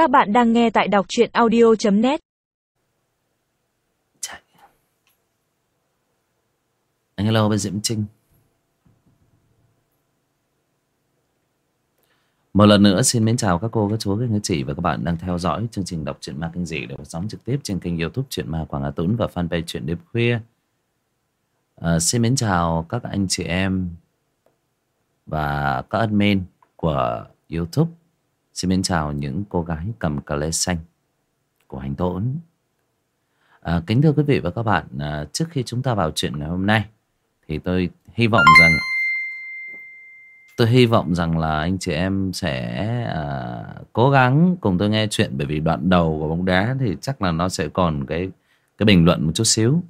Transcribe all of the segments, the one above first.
Các bạn đang nghe tại đọc truyện audio.net Chạy. Anh hello bên Diễm Trinh Một lần nữa xin mến chào các cô, các chú, các anh chị và các bạn đang theo dõi chương trình đọc truyện ma kinh dị được sóng trực tiếp trên kênh youtube truyện ma Quảng Hà tuấn và fanpage truyện đêm khuya. À, xin mến chào các anh chị em và các admin của youtube. Xin mến chào những cô gái cầm cà lê xanh của anh Tốn. À, kính thưa quý vị và các bạn, à, trước khi chúng ta vào chuyện ngày hôm nay thì tôi hy vọng rằng tôi hy vọng rằng là anh chị em sẽ à, cố gắng cùng tôi nghe chuyện bởi vì đoạn đầu của bóng đá thì chắc là nó sẽ còn cái cái bình luận một chút xíu.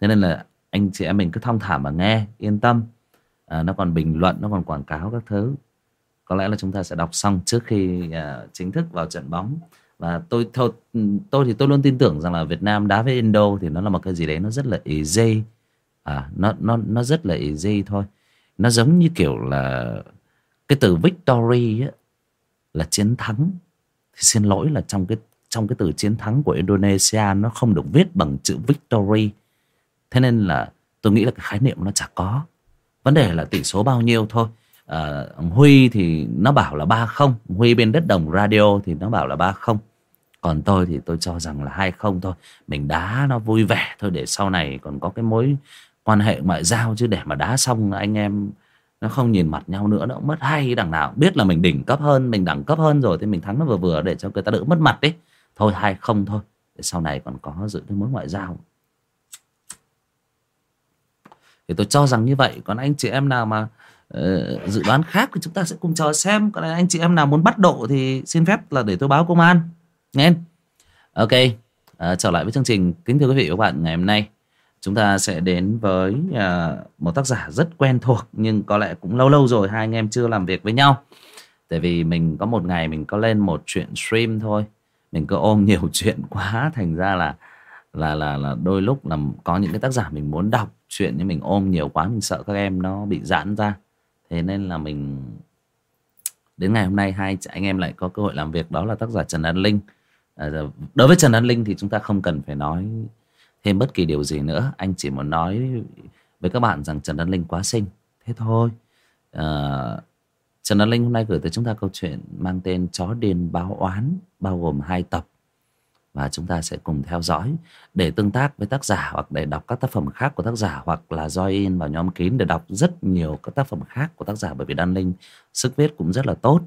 Thế nên là anh chị em mình cứ thong thả mà nghe yên tâm. À, nó còn bình luận nó còn quảng cáo các thứ có lẽ là chúng ta sẽ đọc xong trước khi uh, chính thức vào trận bóng. Và tôi thôi tôi thì tôi luôn tin tưởng rằng là Việt Nam đá với Indo thì nó là một cái gì đấy nó rất là easy. À nó nó nó rất là easy thôi. Nó giống như kiểu là cái từ victory ấy, là chiến thắng. Thì xin lỗi là trong cái trong cái từ chiến thắng của Indonesia nó không được viết bằng chữ victory. Thế nên là tôi nghĩ là cái khái niệm nó chả có. Vấn đề là tỷ số bao nhiêu thôi à, Huy thì nó bảo là ba không Huy bên đất đồng radio thì nó bảo là ba không. Còn tôi thì tôi cho rằng là hai không thôi. Mình đá nó vui vẻ thôi để sau này còn có cái mối quan hệ ngoại giao chứ để mà đá xong anh em nó không nhìn mặt nhau nữa nó cũng mất hay đằng nào. Biết là mình đỉnh cấp hơn mình đẳng cấp hơn rồi thì mình thắng nó vừa vừa để cho người ta đỡ mất mặt đấy thôi hai không thôi để sau này còn có giữ cái mối ngoại giao. Thì tôi cho rằng như vậy. Còn anh chị em nào mà uh, Ờ, dự đoán khác thì chúng ta sẽ cùng chờ xem. Còn anh chị em nào muốn bắt độ thì xin phép là để tôi báo công an. Nghe ok à, trở lại với chương trình. Kính thưa quý vị và các bạn ngày hôm nay chúng ta sẽ đến với à, một tác giả rất quen thuộc nhưng có lẽ cũng lâu lâu rồi hai anh em chưa làm việc với nhau. Tại vì mình có một ngày mình có lên một chuyện stream thôi. Mình cứ ôm nhiều chuyện quá thành ra là là là là đôi lúc là có những cái tác giả mình muốn đọc chuyện nhưng mình ôm nhiều quá mình sợ các em nó bị giãn ra thế nên là mình đến ngày hôm nay hai anh em lại có cơ hội làm việc đó là tác giả Trần An Linh. À, đối với Trần An Linh thì chúng ta không cần phải nói thêm bất kỳ điều gì nữa. Anh chỉ muốn nói với các bạn rằng Trần An Linh quá xinh. Thế thôi. À, Trần An Linh hôm nay gửi tới chúng ta câu chuyện mang tên Chó điên báo oán bao gồm hai tập và chúng ta sẽ cùng theo dõi để tương tác với tác giả hoặc để đọc các tác phẩm khác của tác giả hoặc là join vào nhóm kín để đọc rất nhiều các tác phẩm khác của tác giả bởi vì Đan Linh sức viết cũng rất là tốt.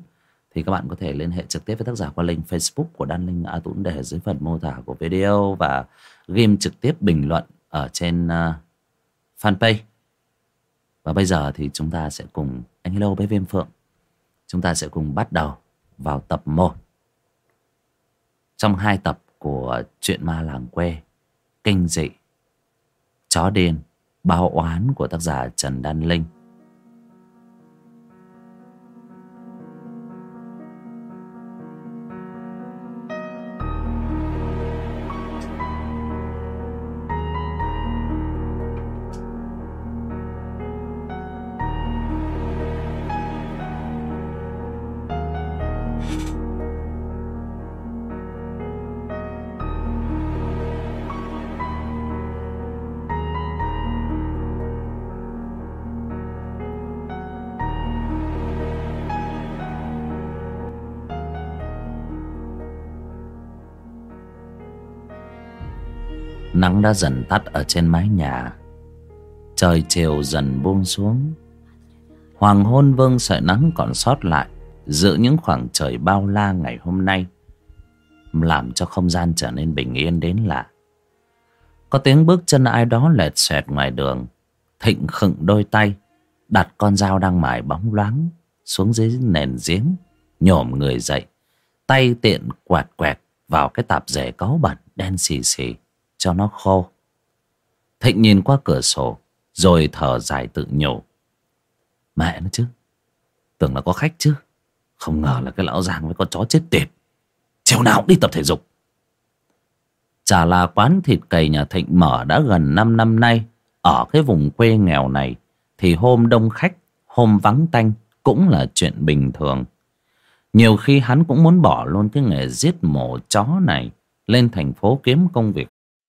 Thì các bạn có thể liên hệ trực tiếp với tác giả qua link Facebook của Đan Linh A Tũng để dưới phần mô tả của video và game trực tiếp bình luận ở trên uh, fanpage. Và bây giờ thì chúng ta sẽ cùng anh hello với Viêm Phượng. Chúng ta sẽ cùng bắt đầu vào tập 1 trong hai tập của chuyện ma làng quê, kinh dị, chó điên, báo oán của tác giả Trần Đan Linh. Nắng đã dần tắt ở trên mái nhà. Trời chiều dần buông xuống. Hoàng hôn vương sợi nắng còn sót lại Giữa những khoảng trời bao la ngày hôm nay, Làm cho không gian trở nên bình yên đến lạ. Có tiếng bước chân ai đó lẹt xẹt ngoài đường, Thịnh khựng đôi tay, Đặt con dao đang mài bóng loáng Xuống dưới nền giếng, Nhổm người dậy, Tay tiện quạt quẹt vào cái tạp dề cáu bẩn đen xì xì cho nó khô. Thịnh nhìn qua cửa sổ, rồi thở dài tự nhủ. Mẹ nó chứ, tưởng là có khách chứ. Không ngờ là cái lão Giang với con chó chết tiệt. Chiều nào cũng đi tập thể dục. Chả là quán thịt cầy nhà Thịnh mở đã gần 5 năm nay. Ở cái vùng quê nghèo này, thì hôm đông khách, hôm vắng tanh cũng là chuyện bình thường. nhiều khi hắn cũng muốn bỏ luôn cái nghề giết mổ chó này lên thành phố kiếm công việc